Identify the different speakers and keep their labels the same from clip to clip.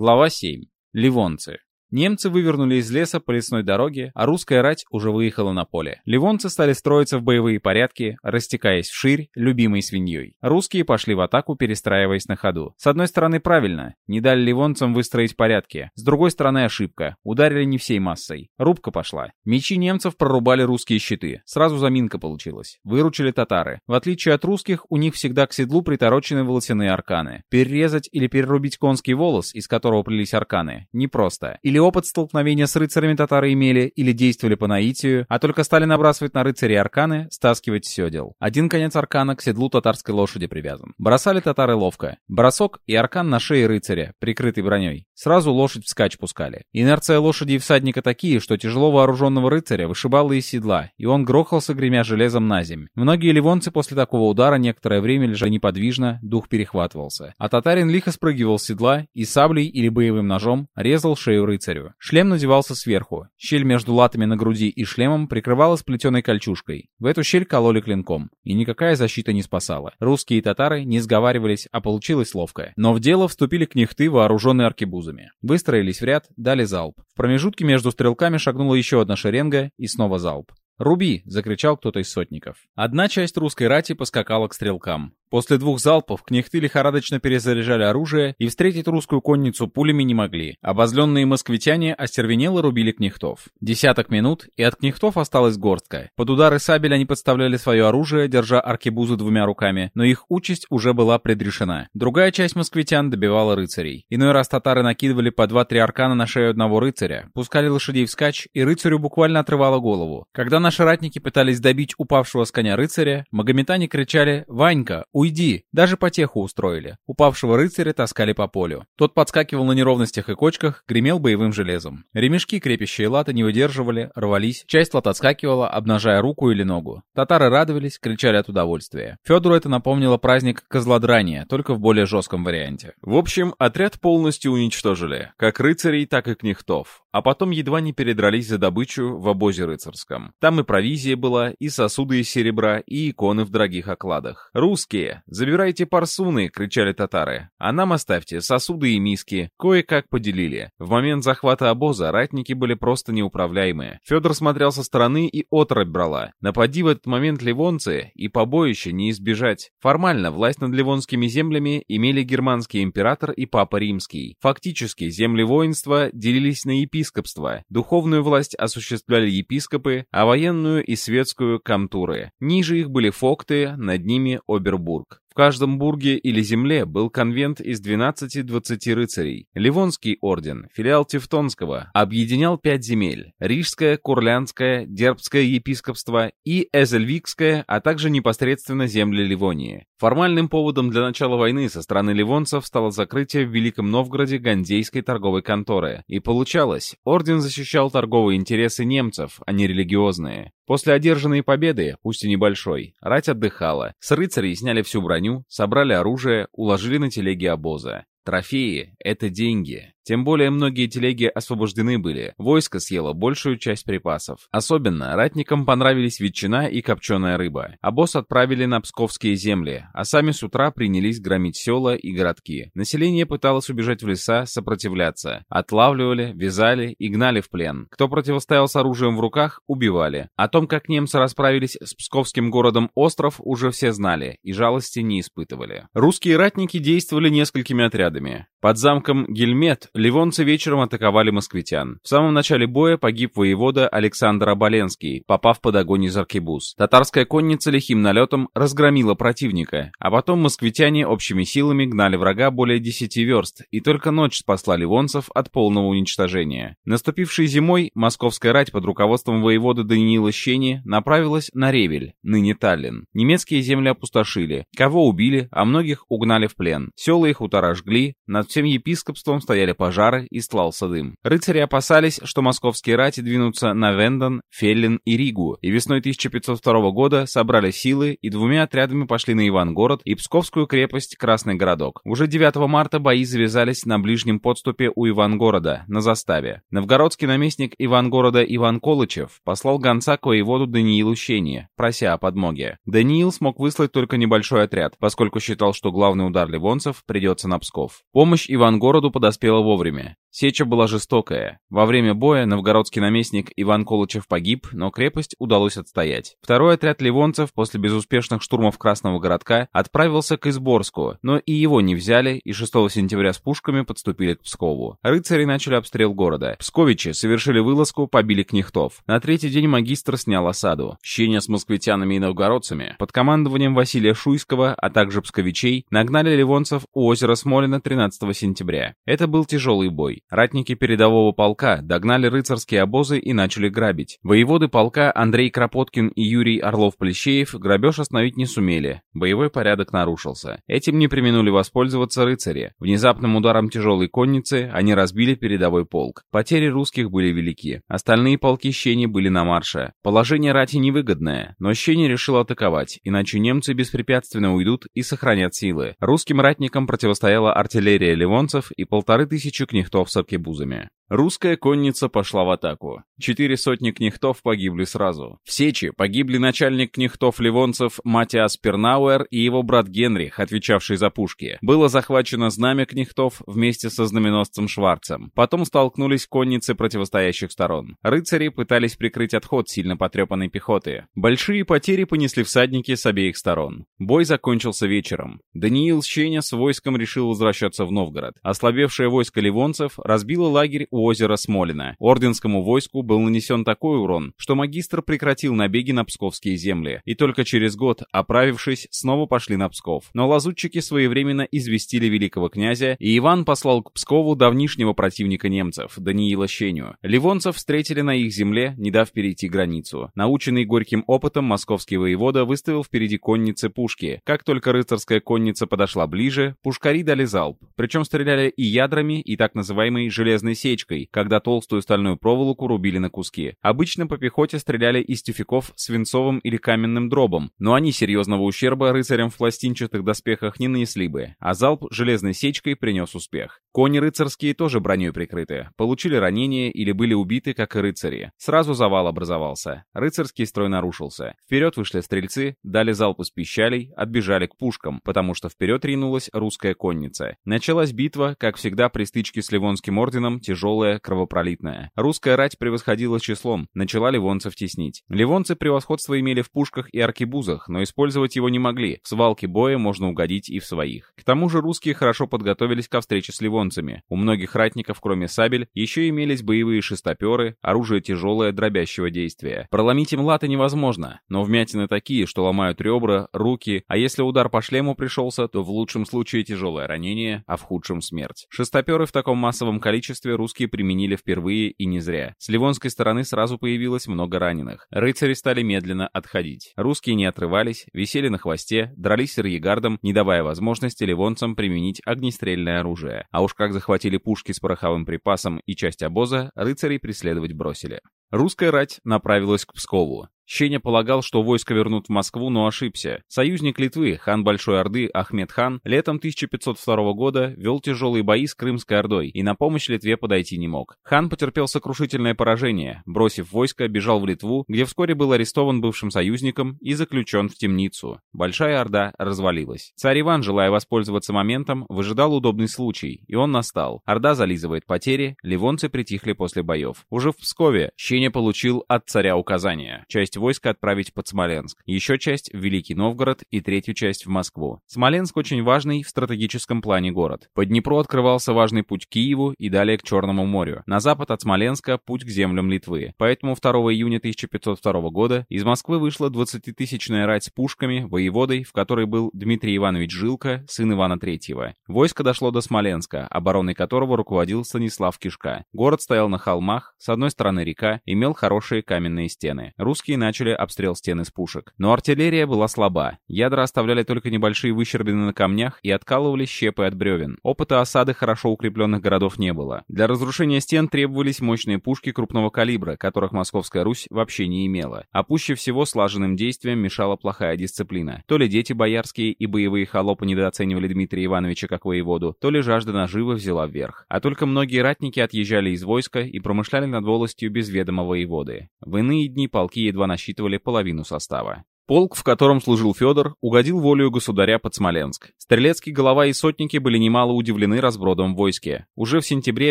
Speaker 1: Глава 7. Ливонцы. Немцы вывернули из леса по лесной дороге, а русская рать уже выехала на поле. Ливонцы стали строиться в боевые порядки, растекаясь вширь, любимой свиньей. Русские пошли в атаку, перестраиваясь на ходу. С одной стороны, правильно, не дали ливонцам выстроить порядки. С другой стороны, ошибка. Ударили не всей массой. Рубка пошла. Мечи немцев прорубали русские щиты. Сразу заминка получилась. Выручили татары. В отличие от русских, у них всегда к седлу приторочены волосяные арканы. Перерезать или перерубить конский волос, из которого плелись арканы, непросто. Или или опыт столкновения с рыцарями татары имели, или действовали по наитию, а только стали набрасывать на рыцарей арканы, стаскивать седел. Один конец аркана к седлу татарской лошади привязан. Бросали татары ловко. Бросок и аркан на шее рыцаря, прикрытый броней. Сразу лошадь вскачь пускали. Инерция лошади и всадника такие, что тяжело вооруженного рыцаря вышибало из седла, и он грохался, гремя железом на земь. Многие ливонцы после такого удара некоторое время лежали неподвижно, дух перехватывался. А татарин лихо спрыгивал с седла и саблей или боевым ножом резал шею рыцаря рыцарю. Шлем надевался сверху. Щель между латами на груди и шлемом прикрывалась плетеной кольчужкой. В эту щель кололи клинком. И никакая защита не спасала. Русские и татары не сговаривались, а получилось ловко. Но в дело вступили кнехты, вооруженные аркебузами. Выстроились в ряд, дали залп. В промежутке между стрелками шагнула еще одна шеренга и снова залп. «Руби!» — закричал кто-то из сотников. Одна часть русской рати поскакала к стрелкам. После двух залпов кнехты лихорадочно перезаряжали оружие и встретить русскую конницу пулями не могли. Обозленные москвитяне остервенело рубили кнехтов. Десяток минут, и от кнехтов осталась горстка. Под удары сабель они подставляли свое оружие, держа аркебузы двумя руками, но их участь уже была предрешена. Другая часть москвитян добивала рыцарей. Иной раз татары накидывали по два-три аркана на шею одного рыцаря, пускали лошадей вскачь, и рыцарю буквально отрывало голову. Когда наши ратники пытались добить упавшего с коня рыцаря, магометане кричали «Ванька, уйди!» Даже потеху устроили. Упавшего рыцаря таскали по полю. Тот подскакивал на неровностях и кочках, гремел боевым железом. Ремешки, крепящие латы, не выдерживали, рвались. Часть лат отскакивала, обнажая руку или ногу. Татары радовались, кричали от удовольствия. Федору это напомнило праздник козлодрания, только в более жестком варианте.
Speaker 2: В общем, отряд полностью уничтожили, как рыцарей, так и кнехтов. А потом едва не передрались за добычу в обозе рыцарском. Там и провизия была, и сосуды из серебра, и иконы в дорогих окладах. «Русские, забирайте парсуны!» — кричали татары. «А нам оставьте сосуды и миски». Кое-как поделили. В момент захвата обоза ратники были просто неуправляемые. Федор смотрел со стороны и отрыбь брала. Напади в этот момент ливонцы, и побоище не избежать. Формально власть над ливонскими землями имели германский император и папа римский. Фактически земли воинства делились на епископство. Духовную власть осуществляли епископы, а военную и светскую комтуры. Ниже их были фокты, над ними Обербург каждом бурге или земле был конвент из 12-20 рыцарей. Ливонский орден, филиал Тевтонского, объединял пять земель – Рижское, Курлянское, Дербское епископство и Эзельвикское, а также непосредственно земли Ливонии. Формальным поводом для начала войны со стороны ливонцев стало закрытие в Великом Новгороде Гандейской торговой конторы. И получалось, орден защищал торговые интересы немцев, а не религиозные. После одержанной победы, пусть и небольшой, рать отдыхала. С рыцарей сняли всю броню, собрали оружие, уложили на телеги обоза. Трофеи — это деньги. Тем более многие телеги освобождены были. Войско съело большую часть припасов. Особенно ратникам понравились ветчина и копченая рыба. А отправили на псковские земли, а сами с утра принялись громить села и городки. Население пыталось убежать в леса, сопротивляться. Отлавливали, вязали и гнали в плен. Кто противостоял с оружием в руках, убивали. О том, как немцы расправились с псковским городом Остров, уже все знали и жалости не испытывали. Русские ратники действовали несколькими отрядами. Под замком Гельмет ливонцы вечером атаковали москвитян. В самом начале боя погиб воевода Александр Оболенский, попав под огонь из аркебуз. Татарская конница лихим налетом разгромила противника, а потом москвитяне общими силами гнали врага более 10 верст, и только ночь спасла ливонцев от полного уничтожения. Наступившей зимой московская рать под руководством воевода Даниила Щени направилась на Ревель, ныне Таллин. Немецкие земли опустошили, кого убили, а многих угнали в плен. Села и хутора жгли, над всем епископством стояли пожары и стлался дым. Рыцари опасались, что московские рати двинутся на Вендон, Феллин и Ригу, и весной 1502 года собрали силы и двумя отрядами пошли на Ивангород и Псковскую крепость Красный городок. Уже 9 марта бои завязались на ближнем подступе у Ивангорода, на заставе. Новгородский наместник Ивангорода Иван Колычев послал гонца к воеводу Даниилу Щени, прося о подмоге. Даниил смог выслать только небольшой отряд, поскольку считал, что главный удар ливонцев придется на Псков. Помощь Ивангороду подоспела вовремя
Speaker 1: вовремя. Сеча была жестокая. Во время боя новгородский наместник Иван Колычев погиб, но крепость удалось отстоять. Второй отряд ливонцев после безуспешных штурмов Красного городка отправился к Изборску, но и его не взяли, и 6 сентября с пушками подступили к Пскову. Рыцари начали обстрел города. Псковичи совершили вылазку, побили кнехтов. На третий день магистр снял осаду. Щения с москвитянами и новгородцами под командованием Василия Шуйского, а также псковичей, нагнали ливонцев у озера Смолина 13 сентября. Это был тяжелый бой. Ратники передового полка догнали рыцарские обозы и начали грабить. Воеводы полка Андрей Кропоткин и Юрий Орлов-Плещеев грабеж остановить не сумели. Боевой порядок нарушился. Этим не применули воспользоваться рыцари. Внезапным ударом тяжелой конницы они разбили передовой полк. Потери русских были велики. Остальные полки Щени были на марше. Положение рати невыгодное, но Щени решил атаковать, иначе немцы беспрепятственно уйдут и сохранят силы. Русским ратникам противостояла артиллерия ливонцев и полторы тысячи кнехтов с аркебузами. Русская конница пошла в атаку. Четыре сотни кнехтов погибли сразу. В Сечи погибли начальник кнехтов-ливонцев Матиас Пернауэр и его брат Генрих, отвечавший за пушки. Было захвачено знамя кнехтов вместе со знаменосцем Шварцем. Потом столкнулись конницы противостоящих сторон. Рыцари пытались прикрыть отход сильно потрепанной пехоты. Большие потери понесли всадники с обеих сторон. Бой закончился вечером. Даниил Щеня с войском решил возвращаться в Новгород. Ослабевшее войско ливонцев разбило лагерь озера Смолина. Орденскому войску был нанесен такой урон, что магистр прекратил набеги на псковские земли, и только через год, оправившись, снова пошли на Псков. Но лазутчики своевременно известили великого князя, и Иван послал к Пскову давнишнего противника немцев, Даниила Щеню. Ливонцев встретили на их земле, не дав перейти границу. Наученный горьким опытом, московский воевода выставил впереди конницы пушки. Как только рыцарская конница подошла ближе, пушкари дали залп. Причем стреляли и ядрами, и так называемой железной сечкой, пушкой, когда толстую стальную проволоку рубили на куски. Обычно по пехоте стреляли из тюфяков свинцовым или каменным дробом, но они серьезного ущерба рыцарям в пластинчатых доспехах не нанесли бы, а залп железной сечкой принес успех. Кони рыцарские тоже броней прикрыты, получили ранения или были убиты, как и рыцари. Сразу завал образовался. Рыцарский строй нарушился. Вперед вышли стрельцы, дали залп из пищалей, отбежали к пушкам, потому что вперед ринулась русская конница. Началась битва, как всегда при стычке с Ливонским орденом, тяжелая кровопролитная. Русская рать превосходила числом, начала ливонцев теснить. Ливонцы превосходство имели в пушках и аркебузах, но использовать его не могли. В свалке боя можно угодить и в своих. К тому же русские хорошо подготовились ко встрече с ливонцами. У многих ратников, кроме сабель, еще имелись боевые шестоперы, оружие тяжелое, дробящего действия. Проломить им латы невозможно, но вмятины такие, что ломают ребра, руки, а если удар по шлему пришелся, то в лучшем случае тяжелое ранение, а в худшем смерть. Шестоперы в таком массовом количестве русские применили впервые и не зря. С ливонской стороны сразу появилось много раненых. Рыцари стали медленно отходить. Русские не отрывались, висели на хвосте, дрались с арьегардом, не давая возможности ливонцам применить огнестрельное оружие. А уж как захватили пушки с пороховым припасом и часть обоза, рыцарей преследовать бросили. Русская рать направилась к Пскову. Щеня полагал, что войско вернут в Москву, но ошибся. Союзник Литвы, хан Большой Орды Ахмед хан, летом 1502 года вел тяжелые бои с Крымской Ордой и на помощь Литве подойти не мог. Хан потерпел сокрушительное поражение, бросив войско, бежал в Литву, где вскоре был арестован бывшим союзником и заключен в темницу. Большая Орда развалилась. Царь Иван, желая воспользоваться моментом, выжидал удобный случай, и он настал. Орда зализывает потери, ливонцы притихли после боев. Уже в Пскове Щеня получил от царя указания. Часть войска отправить под Смоленск, еще часть в Великий Новгород и третью часть в Москву. Смоленск очень важный в стратегическом плане город. По Днепру открывался важный путь к Киеву и далее к Черному морю. На запад от Смоленска путь к землям Литвы. Поэтому 2 июня 1502 года из Москвы вышла 20-тысячная рать с пушками, воеводой, в которой был Дмитрий Иванович Жилка, сын Ивана III. Войско дошло до Смоленска, обороной которого руководил Станислав Кишка. Город стоял на холмах, с одной стороны река, имел хорошие каменные стены. Русские начали обстрел стен из пушек. Но артиллерия была слаба. Ядра оставляли только небольшие выщербины на камнях и откалывали щепы от бревен. Опыта осады хорошо укрепленных городов не было. Для разрушения стен требовались мощные пушки крупного калибра, которых Московская Русь вообще не имела. А пуще всего слаженным действиям мешала плохая дисциплина. То ли дети боярские и боевые холопы недооценивали Дмитрия Ивановича как воеводу, то ли жажда наживы взяла вверх. А только многие ратники отъезжали из войска и промышляли над волостью без ведома воеводы. В иные дни полки едва насчитывали половину состава. Полк, в котором служил Федор, угодил волею государя под Смоленск. Стрелецкий голова и сотники были немало удивлены разбродом в войске. Уже в сентябре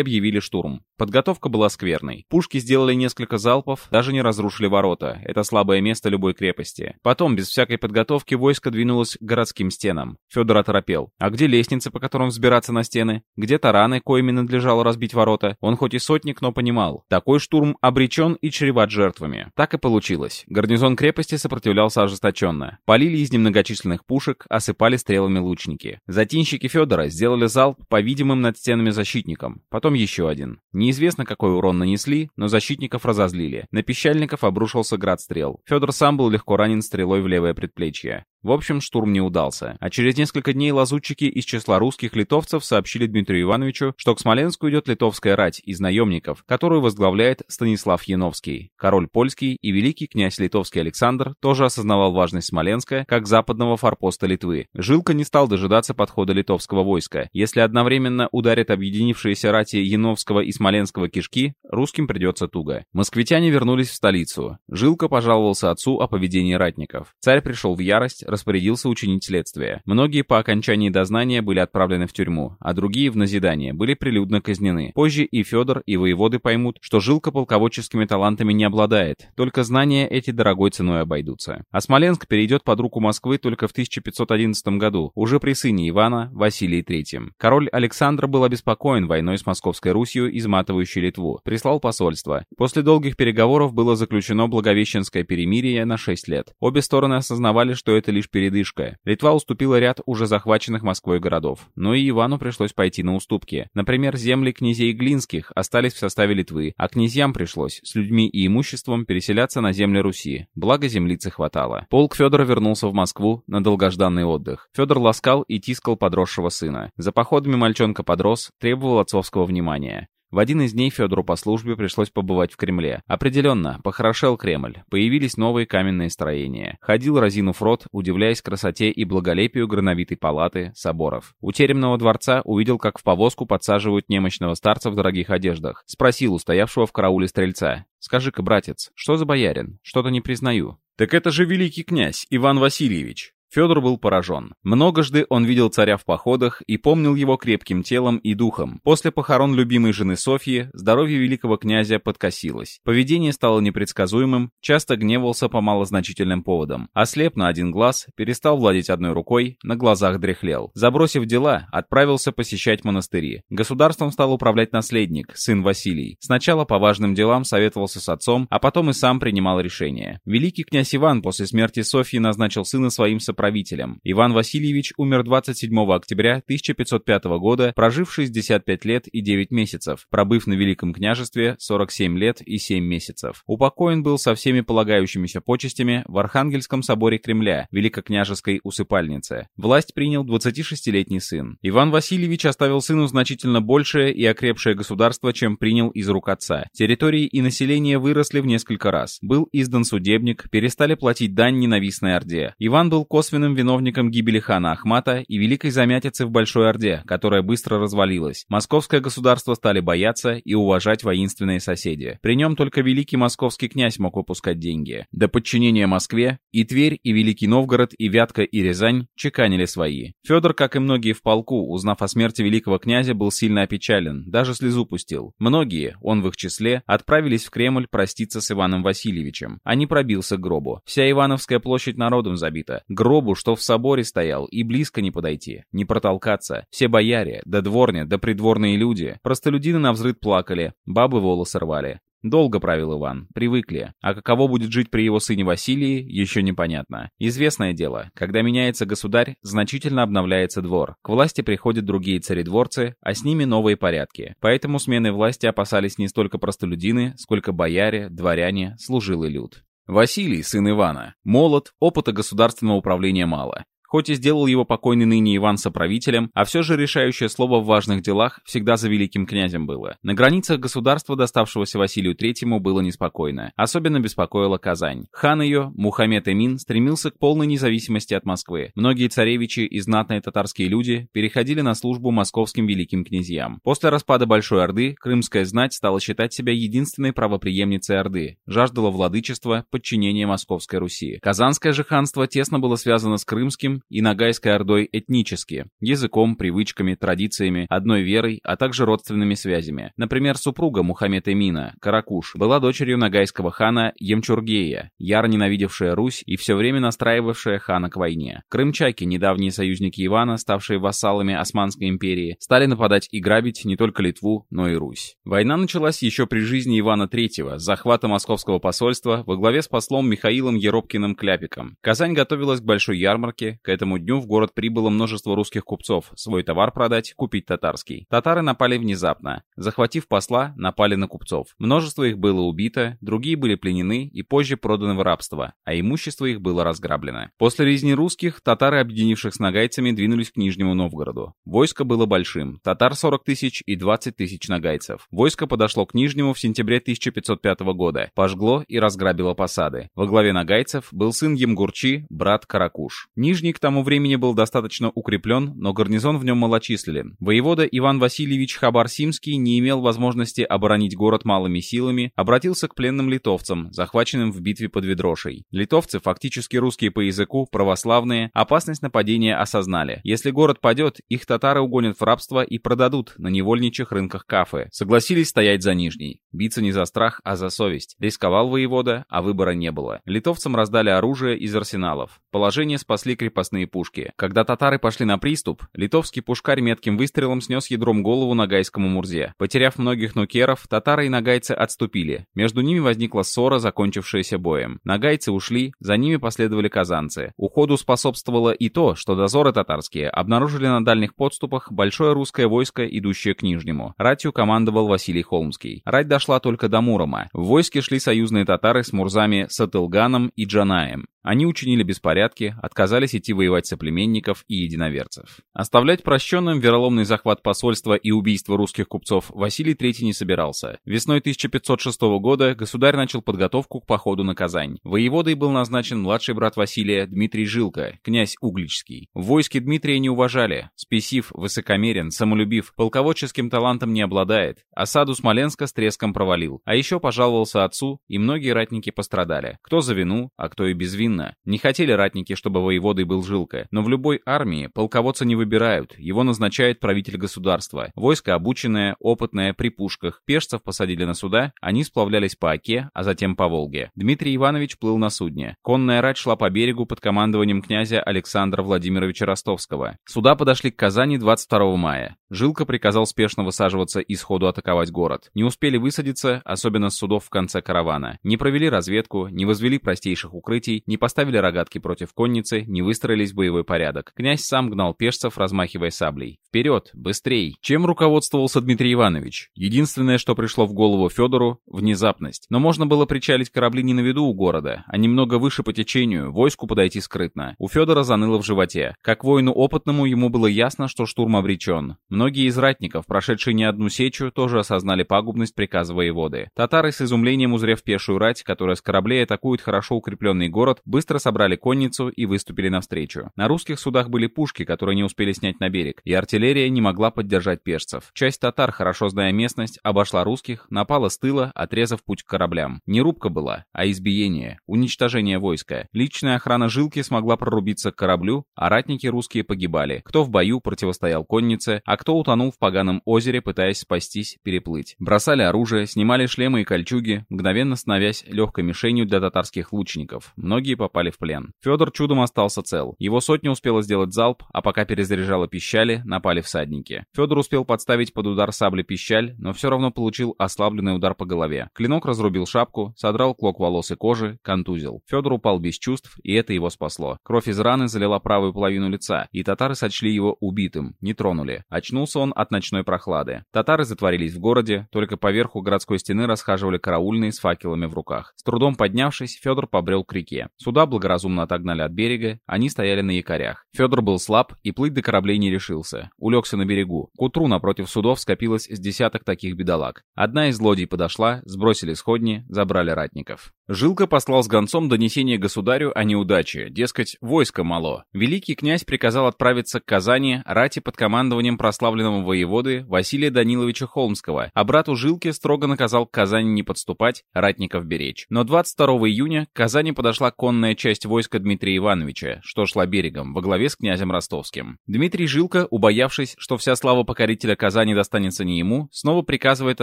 Speaker 1: объявили штурм. Подготовка была скверной. Пушки сделали несколько залпов, даже не разрушили ворота. Это слабое место любой крепости. Потом, без всякой подготовки, войско двинулось к городским стенам. Федор оторопел. А где лестницы, по которым взбираться на стены? Где тараны, коими надлежало разбить ворота? Он хоть и сотник, но понимал. Такой штурм обречен и чреват жертвами. Так и получилось. Гарнизон крепости сопротивлялся ожесточенно. Полили из немногочисленных пушек, осыпали стрелами лучники. Затинщики Федора сделали залп по видимым над стенами защитникам. Потом еще один. Неизвестно, какой урон нанесли, но защитников разозлили. На пищальников обрушился град стрел. Федор сам был легко ранен стрелой в левое предплечье. В общем, штурм не удался. А через несколько дней лазутчики из числа русских литовцев сообщили Дмитрию Ивановичу, что к Смоленску идет литовская рать из наемников, которую возглавляет Станислав Яновский. Король польский и великий князь литовский Александр тоже осознавал важность Смоленска как западного форпоста Литвы. Жилка не стал дожидаться подхода литовского войска. Если одновременно ударят объединившиеся рати Яновского и Смоленского кишки, русским придется туго. Москвитяне вернулись в столицу. Жилка пожаловался отцу о поведении ратников. Царь пришел в ярость, распорядился учинить следствие. Многие по окончании дознания были отправлены в тюрьму, а другие в назидание были прилюдно казнены. Позже и Федор, и воеводы поймут, что Жилка полководческими талантами не обладает, только знания эти дорогой ценой обойдутся. А Смоленск перейдет под руку Москвы только в 1511 году, уже при сыне Ивана, Василии III. Король Александр был обеспокоен войной с Московской Русью, изматывающей Литву. Прислал посольство. После долгих переговоров было заключено Благовещенское перемирие на 6 лет. Обе стороны осознавали, что это лишь передышка. Литва уступила ряд уже захваченных Москвой городов. Но и Ивану пришлось пойти на уступки. Например, земли князей Глинских остались в составе Литвы, а князьям пришлось с людьми и имуществом переселяться на земли Руси. Благо землицы хватало. Полк Федора вернулся в Москву на долгожданный отдых. Федор ласкал и тискал подросшего сына. За походами мальчонка подрос, требовал отцовского внимания. В один из дней Федору по службе пришлось побывать в Кремле. Определенно, похорошел Кремль. Появились новые каменные строения. Ходил разинув рот, удивляясь красоте и благолепию грановитой палаты, соборов. У теремного дворца увидел, как в повозку подсаживают немощного старца в дорогих одеждах. Спросил у стоявшего в карауле стрельца. «Скажи-ка, братец, что за боярин? Что-то не признаю». «Так это же великий князь, Иван Васильевич!» Федор был поражен. Многожды он видел царя в походах и помнил его крепким телом и духом. После похорон любимой жены Софьи здоровье великого князя подкосилось. Поведение стало непредсказуемым, часто гневался по малозначительным поводам. Ослеп на один глаз, перестал владеть одной рукой, на глазах дряхлел. Забросив дела, отправился посещать монастыри. Государством стал управлять наследник, сын Василий. Сначала по важным делам советовался с отцом, а потом и сам принимал решения. Великий князь Иван после смерти Софьи назначил сына своим сопровождением правителем. Иван Васильевич умер 27 октября 1505 года, прожив 65 лет и 9 месяцев, пробыв на Великом княжестве 47 лет и 7 месяцев. Упокоен был со всеми полагающимися почестями в Архангельском соборе Кремля, Великокняжеской усыпальнице. Власть принял 26-летний сын. Иван Васильевич оставил сыну значительно большее и окрепшее государство, чем принял из рук отца. Территории и население выросли в несколько раз. Был издан судебник, перестали платить дань ненавистной Орде. Иван был кос косвенным виновником гибели хана Ахмата и великой замятицы в Большой Орде, которая быстро развалилась. Московское государство стали бояться и уважать воинственные соседи. При нем только великий московский князь мог выпускать деньги. До подчинения Москве и Тверь, и Великий Новгород, и Вятка, и Рязань чеканили свои. Федор, как и многие в полку, узнав о смерти великого князя, был сильно опечален, даже слезу пустил. Многие, он в их числе, отправились в Кремль проститься с Иваном Васильевичем, а не пробился к гробу. Вся Ивановская площадь народом забита. Гроб гробу, что в соборе стоял, и близко не подойти, не протолкаться. Все бояре, да дворня, да придворные люди. Простолюдины на взрыд плакали, бабы волосы рвали. Долго правил Иван, привыкли. А каково будет жить при его сыне Василии, еще непонятно. Известное дело, когда меняется государь, значительно обновляется двор. К власти приходят другие царедворцы, а с ними новые порядки. Поэтому смены власти опасались не столько простолюдины, сколько бояре, дворяне, служилый люд. Василий, сын Ивана. Молод, опыта государственного управления мало. Хоть и сделал его покойный ныне Иван соправителем, а все же решающее слово в важных делах всегда за великим князем было. На границах государства, доставшегося Василию Третьему, было неспокойно. Особенно беспокоила Казань. Хан ее, Мухаммед Эмин, стремился к полной независимости от Москвы. Многие царевичи и знатные татарские люди переходили на службу московским великим князьям. После распада Большой Орды, крымская знать стала считать себя единственной правоприемницей Орды, жаждала владычества, подчинения Московской Руси. Казанское же ханство тесно было связано с Крымским и Ногайской Ордой этнически, языком, привычками, традициями, одной верой, а также родственными связями. Например, супруга Мухаммед Эмина, Каракуш, была дочерью ногайского хана Емчургея, яро ненавидевшая Русь и все время настраивавшая хана к войне. Крымчаки, недавние союзники Ивана, ставшие вассалами Османской империи, стали нападать и грабить не только Литву, но и Русь. Война началась еще при жизни Ивана III, с захвата московского посольства во главе с послом Михаилом Еропкиным Кляпиком. Казань готовилась к большой ярмарке, к этому дню в город прибыло множество русских купцов, свой товар продать, купить татарский. Татары напали внезапно. Захватив посла, напали на купцов. Множество их было убито, другие были пленены и позже проданы в рабство, а имущество их было разграблено. После резни русских, татары, объединивших с нагайцами, двинулись к Нижнему Новгороду. Войско было большим, татар 40 тысяч и 20 тысяч нагайцев. Войско подошло к Нижнему в сентябре 1505 года, пожгло и разграбило посады. Во главе нагайцев был сын Емгурчи, брат Каракуш. Нижний к тому времени был достаточно укреплен, но гарнизон в нем малочислен. Воевода Иван Васильевич Хабар-Симский не имел возможности оборонить город малыми силами, обратился к пленным литовцам, захваченным в битве под Ведрошей. Литовцы, фактически русские по языку, православные, опасность нападения осознали. Если город падет, их татары угонят в рабство и продадут на невольничьих рынках кафе. Согласились стоять за Нижний. Биться не за страх, а за совесть. Рисковал воевода, а выбора не было. Литовцам раздали оружие из арсеналов. Положение спасли крепостные пушки. Когда татары пошли на приступ, литовский пушкарь метким выстрелом снес ядром голову нагайскому Мурзе. Потеряв многих нукеров, татары и нагайцы отступили. Между ними возникла ссора, закончившаяся боем. Нагайцы ушли, за ними последовали казанцы. Уходу способствовало и то, что дозоры татарские обнаружили на дальних подступах большое русское войско, идущее к Нижнему. Ратью командовал Василий Холмский. Рать дошла только до Мурома. В войске шли союзные татары с Мурзами Сатылганом и Джанаем. Они учинили беспорядки, отказались идти воевать соплеменников и единоверцев. Оставлять прощенным вероломный захват посольства и убийство русских купцов Василий III не собирался. Весной 1506 года государь начал подготовку к походу на Казань. Воеводой был назначен младший брат Василия Дмитрий Жилка, князь Угличский. В войске Дмитрия не уважали. Спесив, высокомерен, самолюбив, полководческим талантом не обладает. Осаду Смоленска с треском провалил. А еще пожаловался отцу, и многие ратники пострадали. Кто за вину, а кто и безвинно. Не хотели ратники, чтобы воеводой был Жилка. Но в любой армии полководца не выбирают, его назначает правитель государства. Войско обученное, опытное, при пушках. Пешцев посадили на суда, они сплавлялись по Оке, а затем по Волге. Дмитрий Иванович плыл на судне. Конная рать шла по берегу под командованием князя Александра Владимировича Ростовского. Суда подошли к Казани 22 мая. Жилка приказал спешно высаживаться и сходу атаковать город. Не успели высадиться, особенно с судов в конце каравана. Не провели разведку, не возвели простейших укрытий, не поставили рогатки против конницы, не выстроились в боевой порядок. Князь сам гнал пешцев, размахивая саблей. Вперед, быстрей! Чем руководствовался Дмитрий Иванович? Единственное, что пришло в голову Федору — внезапность. Но можно было причалить корабли не на виду у города, а немного выше по течению, войску подойти скрытно. У Федора заныло в животе. Как воину опытному, ему было ясно, что штурм обречен. Многие из ратников, прошедшие не одну сечу, тоже осознали пагубность приказа воеводы. Татары с изумлением узрев пешую рать, которая с кораблей атакует хорошо укрепленный город, быстро собрали конницу и выступили навстречу. На русских судах были пушки, которые не успели снять на берег, и артиллерия не могла поддержать пешцев. Часть татар, хорошо зная местность, обошла русских, напала с тыла, отрезав путь к кораблям. Не рубка была, а избиение, уничтожение войска. Личная охрана Жилки смогла прорубиться к кораблю, а ратники русские погибали. Кто в бою противостоял коннице, а кто утонул в поганом озере, пытаясь спастись, переплыть. Бросали оружие, снимали шлемы и кольчуги, мгновенно становясь легкой мишенью для татарских лучников. Многие попали в плен. Федор чудом остался цел. Его сотня успела сделать залп, а пока перезаряжала пищали, напали всадники. Федор успел подставить под удар сабли пищаль, но все равно получил ослабленный удар по голове. Клинок разрубил шапку, содрал клок волос и кожи, контузил. Федор упал без чувств, и это его спасло. Кровь из раны залила правую половину лица, и татары сочли его убитым, не тронули. Очнулся Проснулся он от ночной прохлады. Татары затворились в городе, только поверху городской стены расхаживали караульные с факелами в руках. С трудом поднявшись, Федор побрел к реке. Суда благоразумно отогнали от берега, они стояли на якорях. Федор был слаб и плыть до кораблей не решился. Улегся на берегу. К утру напротив судов скопилось с десяток таких бедолаг. Одна из лодий подошла, сбросили сходни, забрали ратников. Жилка послал с гонцом донесение государю о неудаче, дескать, войска мало. Великий князь приказал отправиться к Казани рати под командованием прославленного воеводы Василия Даниловича Холмского, а брату Жилке строго наказал к Казани не подступать, ратников беречь. Но 22 июня к Казани подошла конная часть войска Дмитрия Ивановича, что шла берегом, во главе с князем Ростовским. Дмитрий Жилка, убоявшись, что вся слава покорителя Казани достанется не ему, снова приказывает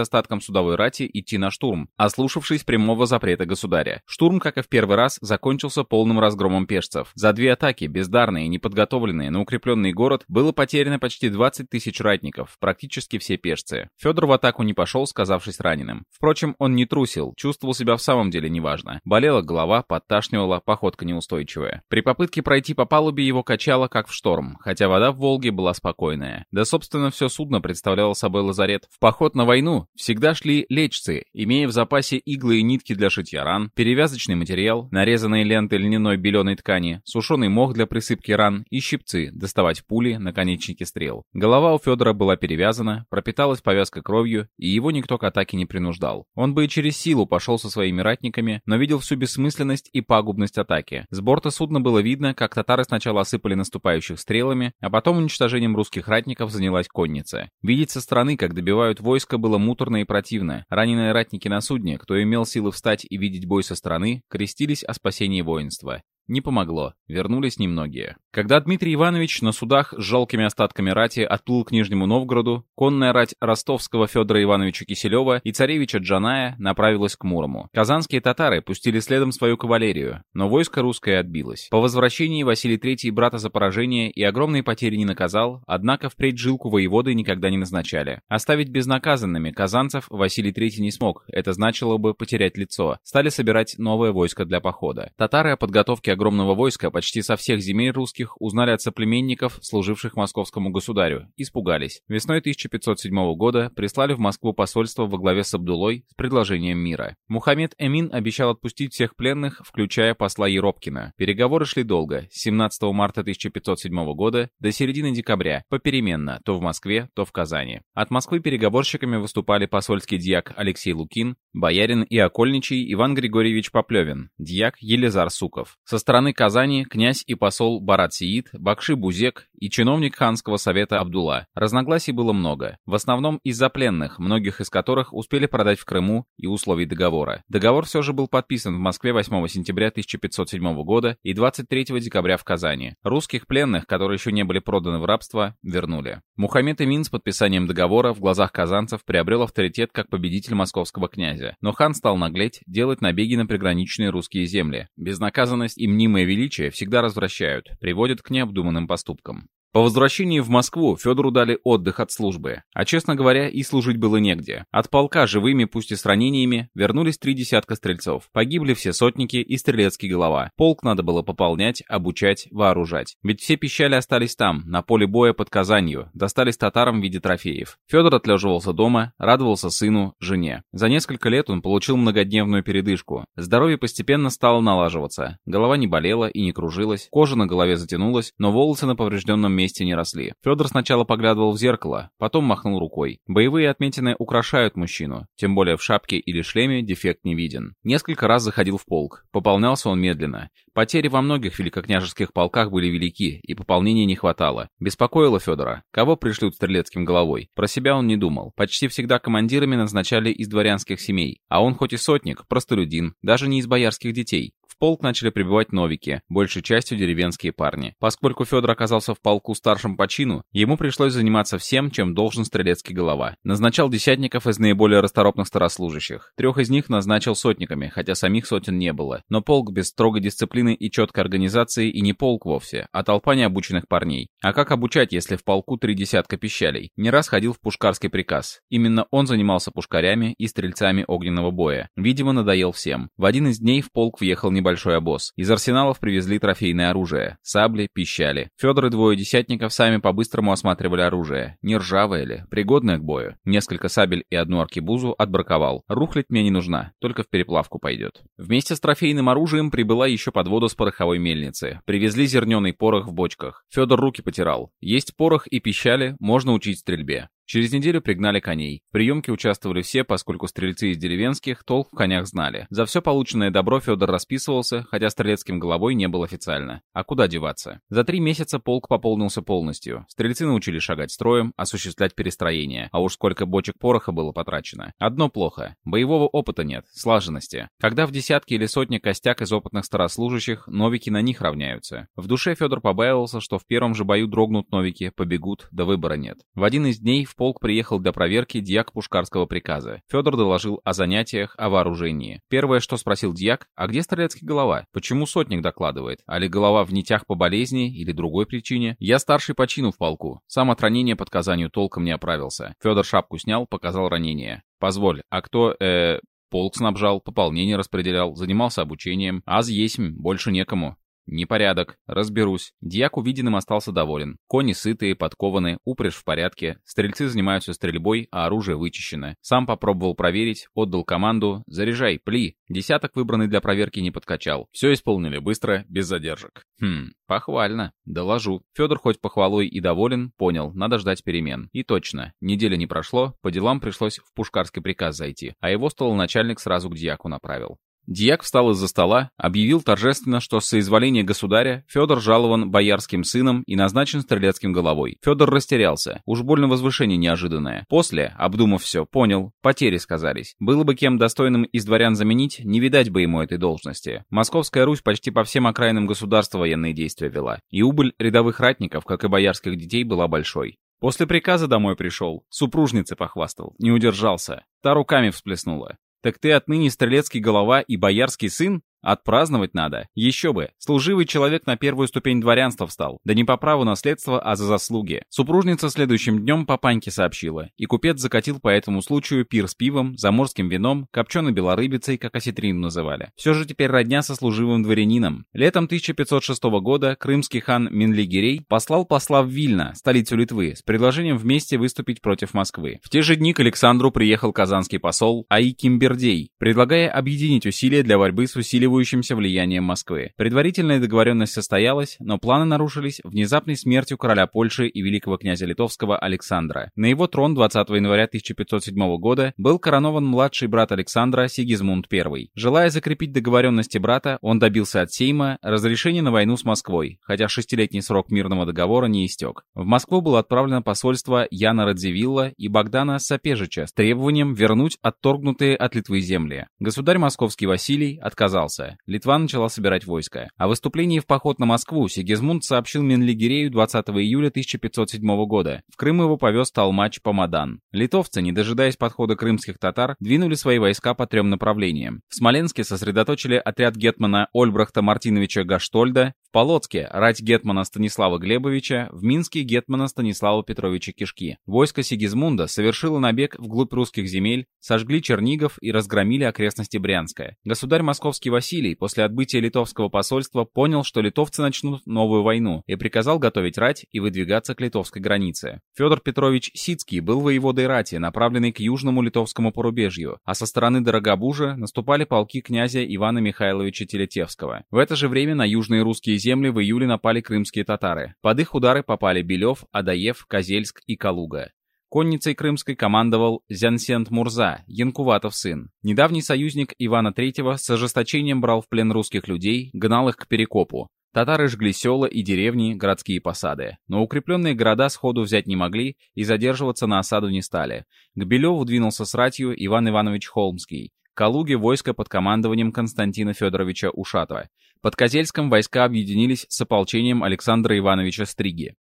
Speaker 1: остаткам судовой рати идти на штурм, ослушавшись прямого запрета государя государя. Штурм, как и в первый раз, закончился полным разгромом пешцев. За две атаки, бездарные и неподготовленные на укрепленный город, было потеряно почти 20 тысяч ратников, практически все пешцы. Федор в атаку не пошел, сказавшись раненым. Впрочем, он не трусил, чувствовал себя в самом деле неважно. Болела голова, подташнивала, походка неустойчивая. При попытке пройти по палубе его качало, как в шторм, хотя вода в Волге была спокойная. Да, собственно, все судно представляло собой лазарет. В поход на войну всегда шли лечцы, имея в запасе иглы и нитки для шитья ран, перевязочный материал, нарезанные ленты льняной беленой ткани, сушеный мох для присыпки ран и щипцы, доставать пули, наконечники стрел. Голова у Федора была перевязана, пропиталась повязкой кровью, и его никто к атаке не принуждал. Он бы и через силу пошел со своими ратниками, но видел всю бессмысленность и пагубность атаки. С борта судна было видно, как татары сначала осыпали наступающих стрелами, а потом уничтожением русских ратников занялась конница. Видеть со стороны, как добивают войско, было муторно и противно. Раненые ратники на судне, кто имел силы встать и видеть бой бой со стороны, крестились о спасении воинства. Не помогло, вернулись немногие. Когда Дмитрий Иванович на судах с жалкими остатками рати отплыл к Нижнему Новгороду, конная рать ростовского Федора Ивановича Киселева и царевича Джаная направилась к Мурому. Казанские татары пустили следом свою кавалерию, но войско русское отбилось. По возвращении Василий III брата за поражение и огромные потери не наказал, однако впредь жилку воеводы никогда не назначали. Оставить безнаказанными казанцев Василий III не смог, это значило бы потерять лицо. Стали собирать новое войско для похода. Татары о подготовке огромного войска почти со всех земель русских узнали от соплеменников, служивших московскому государю, испугались. Весной 1507 года прислали в Москву посольство во главе с Абдулой с предложением мира. Мухаммед Эмин обещал отпустить всех пленных, включая посла Еропкина. Переговоры шли долго, с 17 марта 1507 года до середины декабря, попеременно, то в Москве, то в Казани. От Москвы переговорщиками выступали посольский дьяк Алексей Лукин, боярин и окольничий Иван Григорьевич Поплевин, дьяк Елизар Суков. Со стороны Казани князь и посол Барат Сиит, Бакши Бузек и чиновник ханского совета Абдулла. Разногласий было много, в основном из-за пленных, многих из которых успели продать в Крыму и условий договора. Договор все же был подписан в Москве 8 сентября 1507 года и 23 декабря в Казани. Русских пленных, которые еще не были проданы в рабство, вернули. Мухаммед Эмин с подписанием договора в глазах казанцев приобрел авторитет как победитель московского князя. Но хан стал наглеть, делать набеги на приграничные русские земли. Безнаказанность и мнимое величие всегда развращают, приводят к необдуманным поступкам. По возвращении в Москву Федору дали отдых от службы, а, честно говоря, и служить было негде. От полка живыми, пусть и с ранениями, вернулись три десятка стрельцов. Погибли все сотники и стрелецкий голова. Полк надо было пополнять, обучать, вооружать. Ведь все пищали остались там, на поле боя под Казанью, достались татарам в виде трофеев. Федор отлеживался дома, радовался сыну, жене. За несколько лет он получил многодневную передышку. Здоровье постепенно стало налаживаться. Голова не болела и не кружилась, кожа на голове затянулась, но волосы на поврежденном месте месте не росли. Федор сначала поглядывал в зеркало, потом махнул рукой. Боевые отметины украшают мужчину, тем более в шапке или шлеме дефект не виден. Несколько раз заходил в полк. Пополнялся он медленно. Потери во многих великокняжеских полках были велики, и пополнения не хватало. Беспокоило Федора, кого пришлют стрелецким головой. Про себя он не думал. Почти всегда командирами назначали из дворянских семей. А он хоть и сотник, простолюдин, даже не из боярских детей. В полк начали прибывать новики, большей частью деревенские парни. Поскольку Федор оказался в полку старшим по чину, ему пришлось заниматься всем, чем должен стрелецкий голова. Назначал десятников из наиболее расторопных старослужащих. Трех из них назначил сотниками, хотя самих сотен не было. Но полк без строгой дисциплины и четкой организации и не полк вовсе, а толпа необученных парней. А как обучать, если в полку три десятка пищалей? Не раз ходил в пушкарский приказ. Именно он занимался пушкарями и стрельцами огненного боя. Видимо, надоел всем. В один из дней в полк въехал небольшой небольшой обоз. Из арсеналов привезли трофейное оружие. Сабли, пищали. Федор и двое десятников сами по-быстрому осматривали оружие. Не ржавое ли? Пригодное к бою. Несколько сабель и одну аркебузу отбраковал. Рухлить мне не нужна, только в переплавку пойдет. Вместе с трофейным оружием прибыла еще подвода с пороховой мельницы. Привезли зерненый порох в бочках. Федор руки потирал. Есть порох и пищали, можно учить стрельбе. Через неделю пригнали коней. В приемке участвовали все, поскольку стрельцы из деревенских толк в конях знали. За все полученное добро Федор расписывался, хотя стрелецким головой не был официально. А куда деваться? За три месяца полк пополнился полностью. Стрельцы научили шагать строем, осуществлять перестроение. А уж сколько бочек пороха было потрачено. Одно плохо. Боевого опыта нет, слаженности. Когда в десятки или сотни костяк из опытных старослужащих, новики на них равняются. В душе Федор побаивался, что в первом же бою дрогнут новики, побегут, да выбора нет. В один из дней в полк приехал для проверки дьяк Пушкарского приказа. Федор доложил о занятиях, о вооружении. Первое, что спросил дьяк, а где стрелецкий голова? Почему сотник докладывает? А ли голова в нитях по болезни или другой причине? Я старший по чину в полку. Сам от ранения под Казанью толком не оправился. Федор шапку снял, показал ранение. Позволь, а кто, э, полк снабжал, пополнение распределял, занимался обучением. Аз есмь, больше некому. Непорядок. Разберусь. Дьяк увиденным остался доволен. Кони сытые, подкованы, упряжь в порядке. Стрельцы занимаются стрельбой, а оружие вычищено. Сам попробовал проверить, отдал команду «Заряжай, пли». Десяток, выбранный для проверки, не подкачал. Все исполнили быстро, без задержек. Хм, похвально. Доложу. Федор хоть похвалой и доволен, понял, надо ждать перемен. И точно. Неделя не прошло, по делам пришлось в пушкарский приказ зайти, а его столоначальник сразу к дьяку направил. Дьяк встал из-за стола, объявил торжественно, что с соизволения государя Федор жалован боярским сыном и назначен стрелецким головой. Федор растерялся, уж больно возвышение неожиданное. После, обдумав все, понял, потери сказались. Было бы кем достойным из дворян заменить, не видать бы ему этой должности. Московская Русь почти по всем окраинам государства военные действия вела, и убыль рядовых ратников, как и боярских детей, была большой. После приказа домой пришел, супружнице похвастал, не удержался. Та руками всплеснула. Так ты отныне стрелецкий голова и боярский сын? Отпраздновать надо. Еще бы. Служивый человек на первую ступень дворянства встал. Да не по праву наследства, а за заслуги. Супружница следующим днем папаньке сообщила. И купец закатил по этому случаю пир с пивом, заморским вином, копченой белорыбицей, как осетрину называли. Все же теперь родня со служивым дворянином. Летом 1506 года крымский хан Минлигерей послал посла в Вильно, столицу Литвы, с предложением вместе выступить против Москвы. В те же дни к Александру приехал казанский посол Аиким Бердей, предлагая объединить усилия для борьбы с усиливающим усиливающимся влиянием Москвы. Предварительная договоренность состоялась, но планы нарушились внезапной смертью короля Польши и великого князя Литовского Александра. На его трон 20 января 1507 года был коронован младший брат Александра Сигизмунд I. Желая закрепить договоренности брата, он добился от Сейма разрешения на войну с Москвой, хотя шестилетний срок мирного договора не истек. В Москву было отправлено посольство Яна Радзивилла и Богдана Сапежича с требованием вернуть отторгнутые от Литвы земли. Государь московский Василий отказался. Литва начала собирать войска. О выступлении в поход на Москву Сигизмунд сообщил Менлигерею 20 июля 1507 года. В Крым его повез Талмач Помадан. Литовцы, не дожидаясь подхода крымских татар, двинули свои войска по трем направлениям. В Смоленске сосредоточили отряд гетмана Ольбрахта Мартиновича Гаштольда, в Полоцке – рать гетмана Станислава Глебовича, в Минске – гетмана Станислава Петровича Кишки. Войско Сигизмунда совершило набег вглубь русских земель, сожгли Чернигов и разгромили окрестности Брянска. Государь московский Василий после отбытия литовского посольства понял, что литовцы начнут новую войну и приказал готовить рать и выдвигаться к литовской границе. Федор Петрович Сицкий был воеводой рати, направленный к южному литовскому порубежью, а со стороны Дорогобужа наступали полки князя Ивана Михайловича Телетевского. В это же время на южные русские земли в июле напали крымские татары. Под их удары попали Белев, Адаев, Козельск и Калуга. Конницей крымской командовал Зянсент Мурза, Янкуватов сын. Недавний союзник Ивана III с ожесточением брал в плен русских людей, гнал их к Перекопу. Татары жгли села и деревни, городские посады. Но укрепленные города сходу взять не могли и задерживаться на осаду не стали. К Белеву двинулся с ратью Иван Иванович Холмский. Калуге войско под командованием Константина Федоровича Ушатова. Под Козельском войска объединились с ополчением Александра Ивановича Стриги.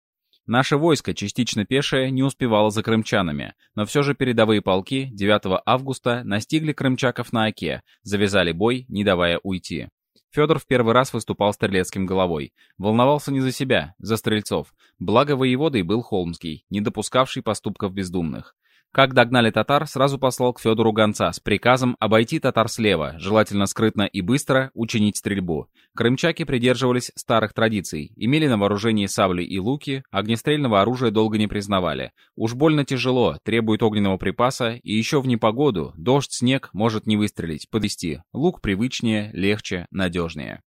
Speaker 1: Наше войско, частично пешее, не успевало за крымчанами, но все же передовые полки 9 августа настигли крымчаков на Оке, завязали бой, не давая уйти. Федор в первый раз выступал стрелецким головой. Волновался не за себя, за стрельцов. Благо воеводой был Холмский, не допускавший поступков бездумных. Как догнали татар, сразу послал к Федору гонца с приказом обойти татар слева, желательно скрытно и быстро учинить стрельбу. Крымчаки придерживались старых традиций, имели на вооружении сабли и луки, огнестрельного оружия долго не признавали. Уж больно тяжело, требует огненного припаса, и еще в непогоду, дождь, снег может не выстрелить, подвести. Лук привычнее, легче, надежнее.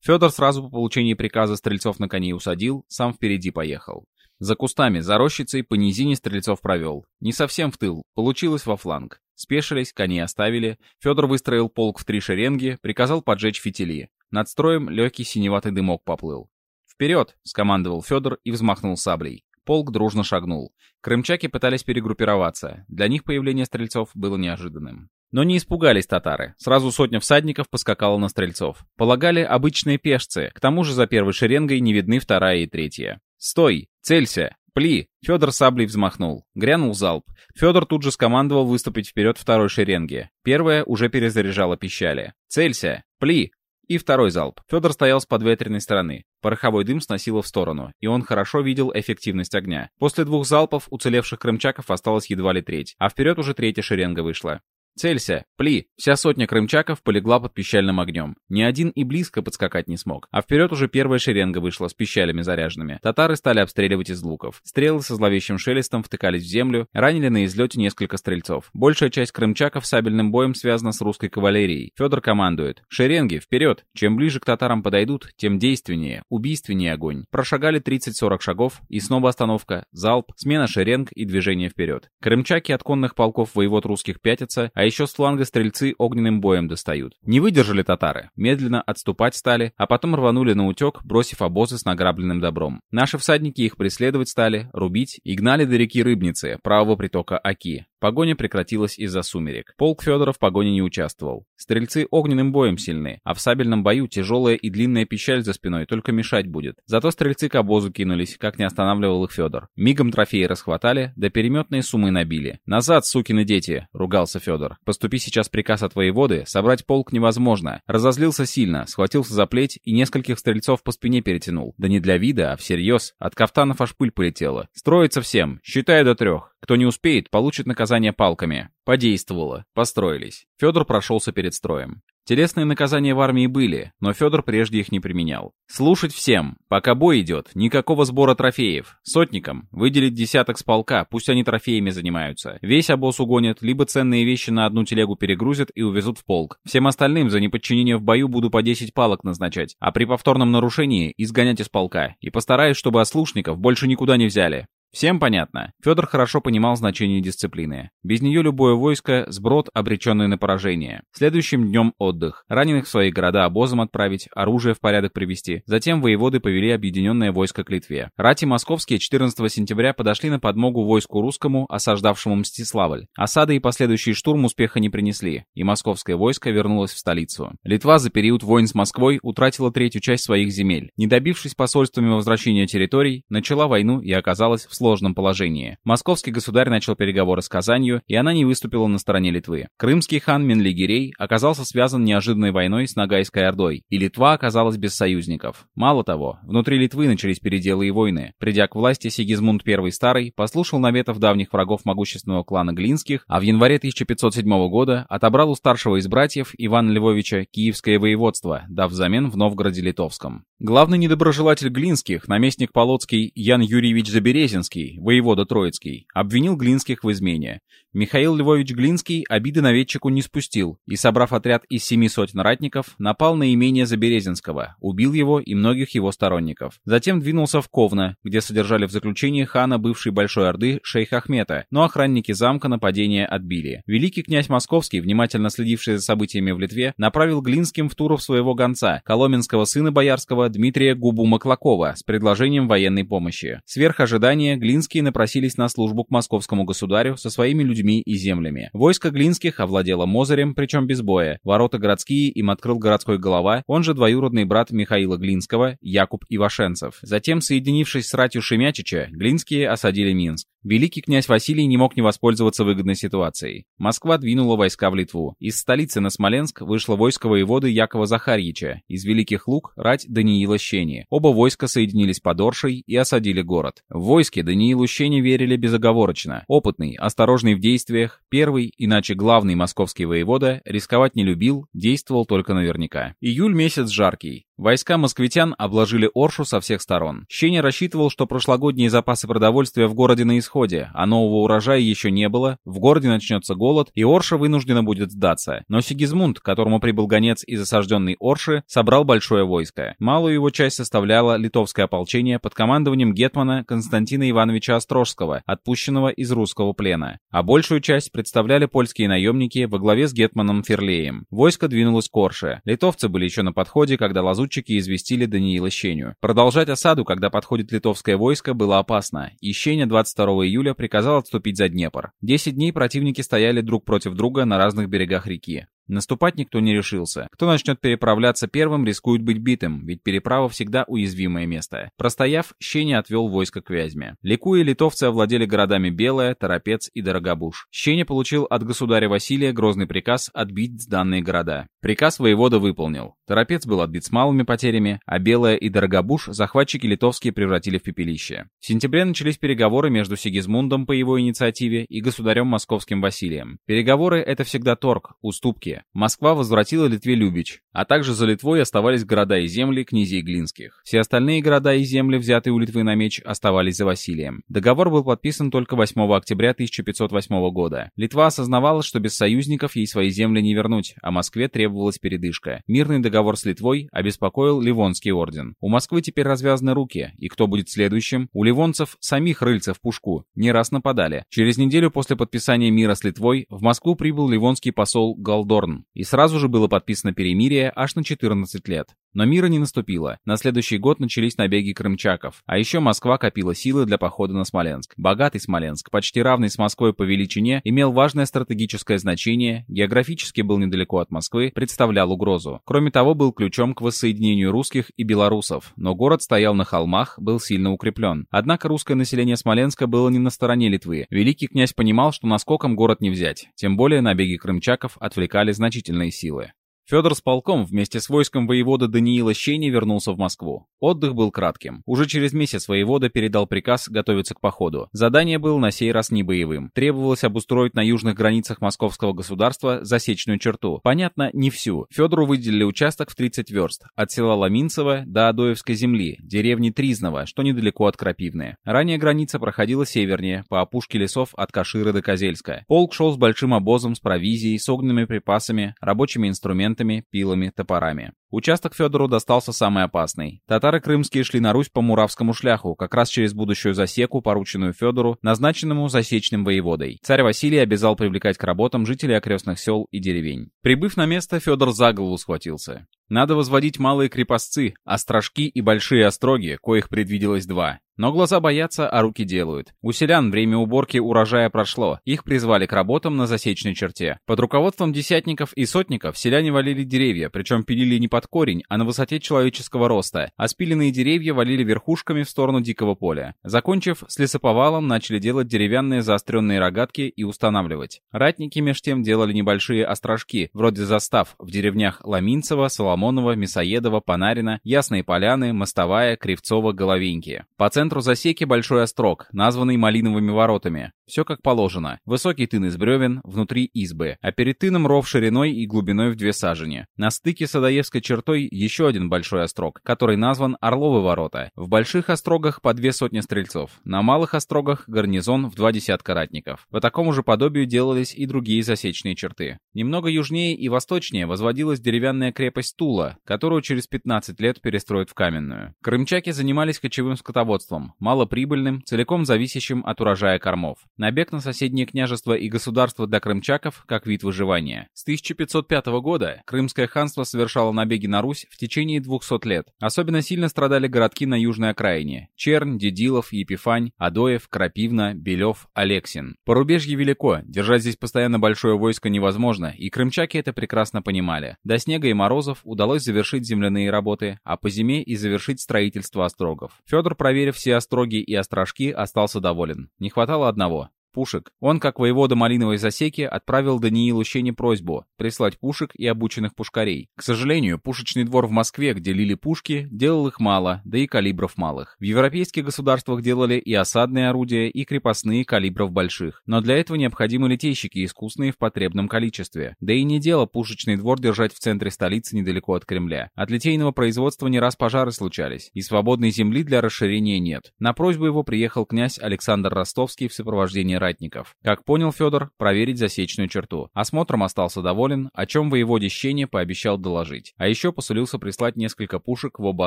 Speaker 1: Федор сразу по получении приказа стрельцов на коней усадил, сам впереди поехал. За кустами, за рощицей по низине стрельцов провел. Не совсем в тыл, получилось во фланг. Спешились, коней оставили. Федор выстроил полк в три шеренги, приказал поджечь фитили. Над строем легкий синеватый дымок поплыл. «Вперед!» — скомандовал Федор и взмахнул саблей. Полк дружно шагнул. Крымчаки пытались перегруппироваться. Для них появление стрельцов было неожиданным. Но не испугались татары. Сразу сотня всадников поскакала на стрельцов. Полагали обычные пешцы, к тому же за первой шеренгой не видны вторая и третья. «Стой! Целься! Пли!» Федор саблей взмахнул. Грянул залп. Федор тут же скомандовал выступить вперед второй шеренги. Первая уже перезаряжала пищали. «Целься! Пли!» И второй залп. Федор стоял с подветренной стороны. Пороховой дым сносило в сторону, и он хорошо видел эффективность огня. После двух залпов уцелевших крымчаков осталось едва ли треть, а вперед уже третья шеренга вышла. «Целься! Пли!» Вся сотня крымчаков полегла под пищальным огнем. Ни один и близко подскакать не смог. А вперед уже первая шеренга вышла с пищалями заряженными. Татары стали обстреливать из луков. Стрелы со зловещим шелестом втыкались в землю, ранили на излете несколько стрельцов. Большая часть крымчаков сабельным боем связана с русской кавалерией. Федор командует. «Шеренги, вперед! Чем ближе к татарам подойдут, тем действеннее, убийственнее огонь». Прошагали 30-40 шагов, и снова остановка, залп, смена шеренг и движение вперед. Крымчаки от конных полков воевод русских пятятся, а а еще с фланга стрельцы огненным боем достают. Не выдержали татары, медленно отступать стали, а потом рванули на утек, бросив обозы с награбленным добром. Наши всадники их преследовать стали, рубить и гнали до реки Рыбницы, правого притока Аки. Погоня прекратилась из-за сумерек. Полк Федора в погоне не участвовал. Стрельцы огненным боем сильны, а в сабельном бою тяжелая и длинная пищаль за спиной только мешать будет. Зато стрельцы к обозу кинулись, как не останавливал их Федор. Мигом трофеи расхватали, да переметные суммы набили. «Назад, сукины дети!» — ругался Федор. «Поступи сейчас приказ от воеводы, собрать полк невозможно». Разозлился сильно, схватился за плеть и нескольких стрельцов по спине перетянул. Да не для вида, а всерьез. От кафтанов аж пыль полетела. «Строится всем, считаю до трех. Кто не успеет, получит наказание палками. Подействовало. Построились. Федор прошелся перед строем. Телесные наказания в армии были, но Федор прежде их не применял. Слушать всем. Пока бой идет, никакого сбора трофеев. Сотникам выделить десяток с полка, пусть они трофеями занимаются. Весь обоз угонят, либо ценные вещи на одну телегу перегрузят и увезут в полк. Всем остальным за неподчинение в бою буду по 10 палок назначать, а при повторном нарушении изгонять из полка. И постараюсь, чтобы ослушников больше никуда не взяли. Всем понятно. Федор хорошо понимал значение дисциплины. Без нее любое войско – сброд, обреченный на поражение. Следующим днем отдых. Раненых в свои города обозом отправить, оружие в порядок привести. Затем воеводы повели объединенное войско к Литве. Рати московские 14 сентября подошли на подмогу войску русскому, осаждавшему Мстиславль. Осады и последующий штурм успеха не принесли, и московское войско вернулось в столицу. Литва за период войн с Москвой утратила третью часть своих земель. Не добившись посольствами возвращения территорий, начала войну и оказалась в сложном положении. Московский государь начал переговоры с Казанью, и она не выступила на стороне Литвы. Крымский хан Менлигерей оказался связан неожиданной войной с Ногайской Ордой, и Литва оказалась без союзников. Мало того, внутри Литвы начались переделы и войны. Придя к власти, Сигизмунд I Старый послушал наветов давних врагов могущественного клана Глинских, а в январе 1507 года отобрал у старшего из братьев Ивана Львовича Киевское воеводство, дав взамен в Новгороде Литовском. Главный недоброжелатель Глинских, наместник Полоцкий Ян Юрьевич Заберезинский, воевода Троицкий, обвинил Глинских в измене. Михаил Львович Глинский обиды наведчику не спустил и, собрав отряд из семи сотен ратников, напал на имение Заберезинского, убил его и многих его сторонников. Затем двинулся в Ковно, где содержали в заключении хана бывшей Большой Орды шейх Ахмета, но охранники замка нападение отбили. Великий князь Московский, внимательно следивший за событиями в Литве, направил Глинским в Туров своего гонца, коломенского сына боярского Дмитрия Губу-Маклакова с предложением военной помощи. Сверх ожидания Глинские напросились на службу к московскому государю со своими людьми и землями. Войско Глинских овладело Мозырем, причем без боя. Ворота городские им открыл городской голова, он же двоюродный брат Михаила Глинского, Якуб Ивашенцев. Затем, соединившись с ратью Шемячича, Глинские осадили Минск. Великий князь Василий не мог не воспользоваться выгодной ситуацией. Москва двинула войска в Литву. Из столицы на Смоленск вышло войско воеводы Якова Захарьича, из Великих Луг — рать Даниила Щени. Оба войска соединились под Оршей и осадили город. В войске Даниилу Щени верили безоговорочно. Опытный, осторожный в действиях, первый, иначе главный московский воевода, рисковать не любил, действовал только наверняка. Июль месяц жаркий. Войска москвитян обложили Оршу со всех сторон. Щеня рассчитывал, что прошлогодние запасы продовольствия в городе на исходе, а нового урожая еще не было, в городе начнется голод, и Орша вынуждена будет сдаться. Но Сигизмунд, которому прибыл гонец из осажденной Орши, собрал большое войско. Малую его часть составляло литовское ополчение под командованием гетмана Константина Ивановича Острожского, отпущенного из русского плена. А большую часть представляли польские наемники во главе с гетманом Ферлеем. Войско двинулось к Орше. Литовцы были еще на подходе, когда лазу лазутчики известили Даниила Щеню. Продолжать осаду, когда подходит литовское войско, было опасно, и Щеня 22 июля приказал отступить за Днепр. Десять дней противники стояли друг против друга на разных берегах реки. Наступать никто не решился. Кто начнет переправляться первым, рискует быть битым, ведь переправа всегда уязвимое место. Простояв, Щеня отвел войско к Вязьме. Ликуя, литовцы овладели городами Белая, Торопец и Дорогобуш. Щеня получил от государя Василия грозный приказ отбить данные города. Приказ воевода выполнил. Торопец был отбит с малыми потерями, а Белая и Дорогобуш захватчики литовские превратили в пепелище. В сентябре начались переговоры между Сигизмундом по его инициативе и государем московским Василием. Переговоры — это всегда торг, уступки, Москва возвратила Литве Любич, а также за Литвой оставались города и земли князей Глинских. Все остальные города и земли, взятые у Литвы на меч, оставались за Василием. Договор был подписан только 8 октября 1508 года. Литва осознавала, что без союзников ей свои земли не вернуть, а Москве требовалась передышка. Мирный договор с Литвой обеспокоил Ливонский орден. У Москвы теперь развязаны руки, и кто будет следующим? У ливонцев самих рыльца в пушку. Не раз нападали. Через неделю после подписания мира с Литвой в Москву прибыл ливонский посол Галдор Хорн, и сразу же было подписано перемирие аж на 14 лет. Но мира не наступило. На следующий год начались набеги крымчаков. А еще Москва копила силы для похода на Смоленск. Богатый Смоленск, почти равный с Москвой по величине, имел важное стратегическое значение, географически был недалеко от Москвы, представлял угрозу. Кроме того, был ключом к воссоединению русских и белорусов. Но город стоял на холмах, был сильно укреплен. Однако русское население Смоленска было не на стороне Литвы. Великий князь понимал, что наскоком город не взять. Тем более набеги крымчаков отвлекали значительные силы. Федор с полком вместе с войском воевода Даниила Щени вернулся в Москву. Отдых был кратким. Уже через месяц воевода передал приказ готовиться к походу. Задание было на сей раз не боевым. Требовалось обустроить на южных границах московского государства засечную черту. Понятно, не всю. Федору выделили участок в 30 верст. От села Ламинцево до Адоевской земли, деревни Тризново, что недалеко от Крапивны. Ранее граница проходила севернее, по опушке лесов от Каширы до Козельска. Полк шел с большим обозом с провизией, с огненными припасами, рабочими инструментами, инструментами, пилами, топорами. Участок Федору достался самый опасный. Татары крымские шли на Русь по Муравскому шляху, как раз через будущую засеку, порученную Федору, назначенному засечным воеводой. Царь Василий обязал привлекать к работам жителей окрестных сел и деревень. Прибыв на место, Федор за голову схватился. Надо возводить малые крепостцы, острожки и большие остроги, коих предвиделось два. Но глаза боятся, а руки делают. У селян время уборки урожая прошло. Их призвали к работам на засечной черте. Под руководством десятников и сотников селяне валили деревья, причем пилили не под корень, а на высоте человеческого роста. А спиленные деревья валили верхушками в сторону дикого поля. Закончив, с лесоповалом начали делать деревянные заостренные рогатки и устанавливать. Ратники меж тем делали небольшие острожки, вроде застав в деревнях Ламинцево, Соломонова, Мясоедова, Панарина, Ясные Поляны, Мостовая, Кривцова, Головеньки. По центру засеки большой острог, названный Малиновыми воротами. Все как положено. Высокий тын из бревен, внутри избы, а перед тыном ров шириной и глубиной в две сажени. На стыке с Адаевской чертой еще один большой острог, который назван Орловы ворота. В больших острогах по две сотни стрельцов, на малых острогах гарнизон в два десятка ратников. По такому же подобию делались и другие засечные черты. Немного южнее и восточнее возводилась деревянная крепость Тула, которую через 15 лет перестроят в каменную. Крымчаки занимались кочевым скотоводством, малоприбыльным, целиком зависящим от урожая кормов. Набег на соседние княжества и государства для крымчаков как вид выживания. С 1505 года Крымское ханство совершало набеги на Русь в течение 200 лет. Особенно сильно страдали городки на южной окраине – Чернь, Дедилов, Епифань, Адоев, Крапивна, Белев, Алексин. Порубежье велико, держать здесь постоянно большое войско невозможно, и крымчаки это прекрасно понимали. До снега и морозов удалось завершить земляные работы, а по зиме и завершить строительство острогов. Федор, проверив все остроги и острожки, остался доволен. Не хватало одного пушек. Он, как воевода Малиновой засеки, отправил Даниилу Щене просьбу прислать пушек и обученных пушкарей. К сожалению, пушечный двор в Москве, где лили пушки, делал их мало, да и калибров малых. В европейских государствах делали и осадные орудия, и крепостные калибров больших. Но для этого необходимы литейщики, искусные в потребном количестве. Да и не дело пушечный двор держать в центре столицы недалеко от Кремля. От литейного производства не раз пожары случались, и свободной земли для расширения нет. На просьбу его приехал князь Александр Ростовский в сопровождении ратников. Как понял Федор, проверить засечную черту. Осмотром остался доволен, о чем воеводе Щене пообещал доложить. А еще посулился прислать несколько пушек в оба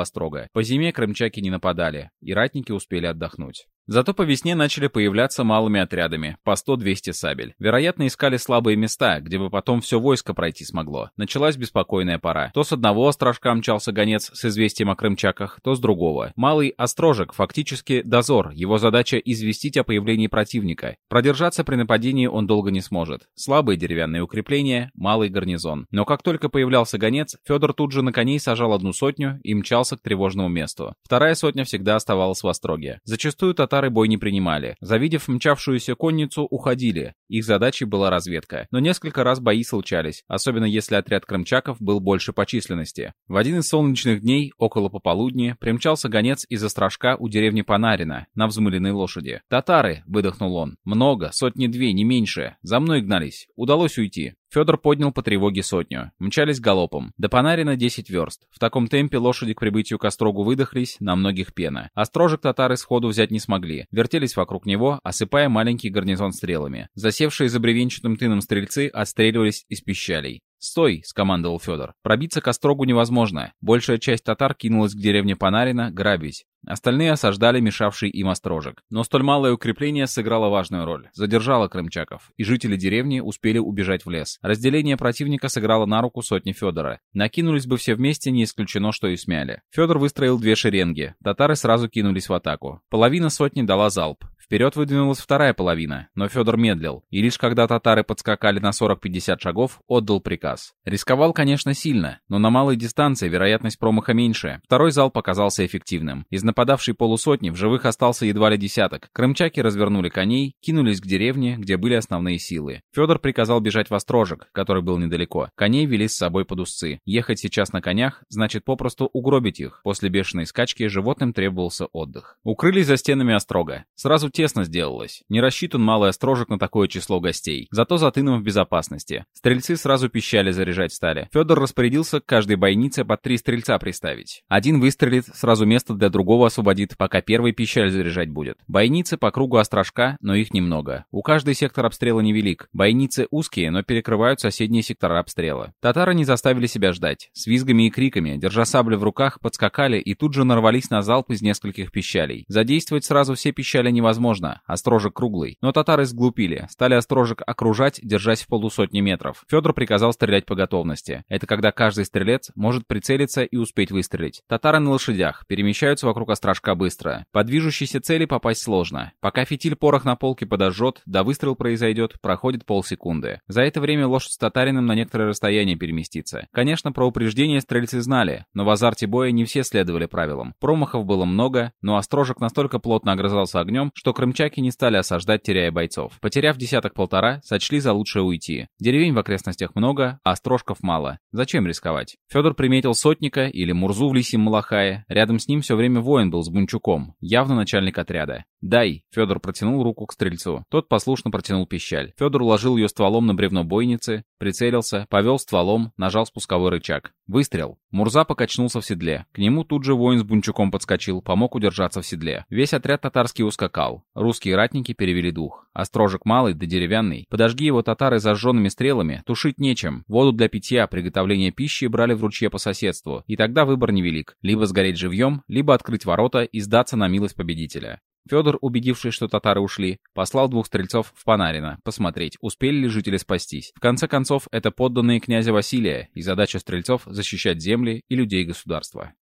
Speaker 1: острога. По зиме крымчаки не нападали, и ратники успели отдохнуть. Зато по весне начали появляться малыми отрядами, по 100-200 сабель. Вероятно, искали слабые места, где бы потом все войско пройти смогло. Началась беспокойная пора. То с одного острожка мчался гонец с известием о крымчаках, то с другого. Малый острожек, фактически дозор, его задача известить о появлении противника. Продержаться при нападении он долго не сможет. Слабые деревянные укрепления, малый гарнизон. Но как только появлялся гонец, Федор тут же на коней сажал одну сотню и мчался к тревожному месту. Вторая сотня всегда оставалась в Остроге. Зачастую татары бой не принимали. Завидев мчавшуюся конницу, уходили. Их задачей была разведка. Но несколько раз бои случались, особенно если отряд крымчаков был больше по численности. В один из солнечных дней, около пополудни, примчался гонец из острожка у деревни Панарина на взмыленной лошади. «Татары!» — выдохнул он. Много, сотни-две, не меньше. За мной гнались. Удалось уйти. Федор поднял по тревоге сотню. Мчались галопом. До Панарина 10 верст. В таком темпе лошади к прибытию к Острогу выдохлись, на многих пена. Острожек татары сходу взять не смогли. Вертелись вокруг него, осыпая маленький гарнизон стрелами. Засевшие за бревенчатым тыном стрельцы отстреливались из пищалей. «Стой!» — скомандовал Федор. «Пробиться к Острогу невозможно. Большая часть татар кинулась к деревне Панарина грабить. Остальные осаждали мешавший им острожек. Но столь малое укрепление сыграло важную роль. Задержало крымчаков, и жители деревни успели убежать в лес. Разделение противника сыграло на руку сотни Федора. Накинулись бы все вместе, не исключено, что и смяли. Федор выстроил две шеренги. Татары сразу кинулись в атаку. Половина сотни дала залп. Вперед выдвинулась вторая половина, но Федор медлил, и лишь когда татары подскакали на 40-50 шагов, отдал приказ. Рисковал, конечно, сильно, но на малой дистанции вероятность промаха меньше. Второй залп показался эффективным. Из нападавшей полусотни в живых остался едва ли десяток. Крымчаки развернули коней, кинулись к деревне, где были основные силы. Федор приказал бежать в Острожек, который был недалеко. Коней вели с собой под узцы. Ехать сейчас на конях, значит попросту угробить их. После бешеной скачки животным требовался отдых. Укрылись за стенами Острога. Сразу тесно сделалось. Не рассчитан малый острожек на такое число гостей. Зато за тыном в безопасности. Стрельцы сразу пищали заряжать стали. Федор распорядился к каждой бойнице по три стрельца приставить. Один выстрелит, сразу место для другого освободит, пока первый пищаль заряжать будет. Бойницы по кругу острожка, но их немного. У каждой сектор обстрела невелик. Бойницы узкие, но перекрывают соседние сектора обстрела. Татары не заставили себя ждать. С визгами и криками, держа сабли в руках, подскакали и тут же нарвались на залп из нескольких пищалей. Задействовать сразу все пищали невозможно возможно, острожек круглый. Но татары сглупили, стали острожек окружать, держась в полусотни метров. Федор приказал стрелять по готовности. Это когда каждый стрелец может прицелиться и успеть выстрелить. Татары на лошадях, перемещаются вокруг острожка быстро. По движущейся цели попасть сложно. Пока фитиль порох на полке подожжет, да выстрел произойдет, проходит полсекунды. За это время лошадь с татарином на некоторое расстояние переместится. Конечно, про упреждение стрельцы знали, но в азарте боя не все следовали правилам. Промахов было много, но острожек настолько плотно огрызался огнем, что крымчаки не стали осаждать, теряя бойцов. Потеряв десяток-полтора, сочли за лучшее уйти. Деревень в окрестностях много, а строжков мало. Зачем рисковать? Федор приметил сотника или Мурзу в лисьем Малахае. Рядом с ним все время воин был с Бунчуком, явно начальник отряда. «Дай!» — Федор протянул руку к стрельцу. Тот послушно протянул пищаль. Федор уложил ее стволом на бревно бойницы, прицелился, повел стволом, нажал спусковой рычаг. Выстрел. Мурза покачнулся в седле. К нему тут же воин с бунчуком подскочил, помог удержаться в седле. Весь отряд татарский ускакал. Русские ратники перевели дух. Острожек малый да деревянный. Подожги его татары зажженными стрелами, тушить нечем. Воду для питья, приготовления пищи брали в ручье по соседству. И тогда выбор невелик. Либо сгореть живьем, либо открыть ворота и сдаться на милость победителя. Федор, убедившись, что татары ушли, послал двух стрельцов в Панарино, посмотреть, успели ли жители спастись. В конце концов, это подданные князя Василия, и задача стрельцов — защищать земли и людей государства.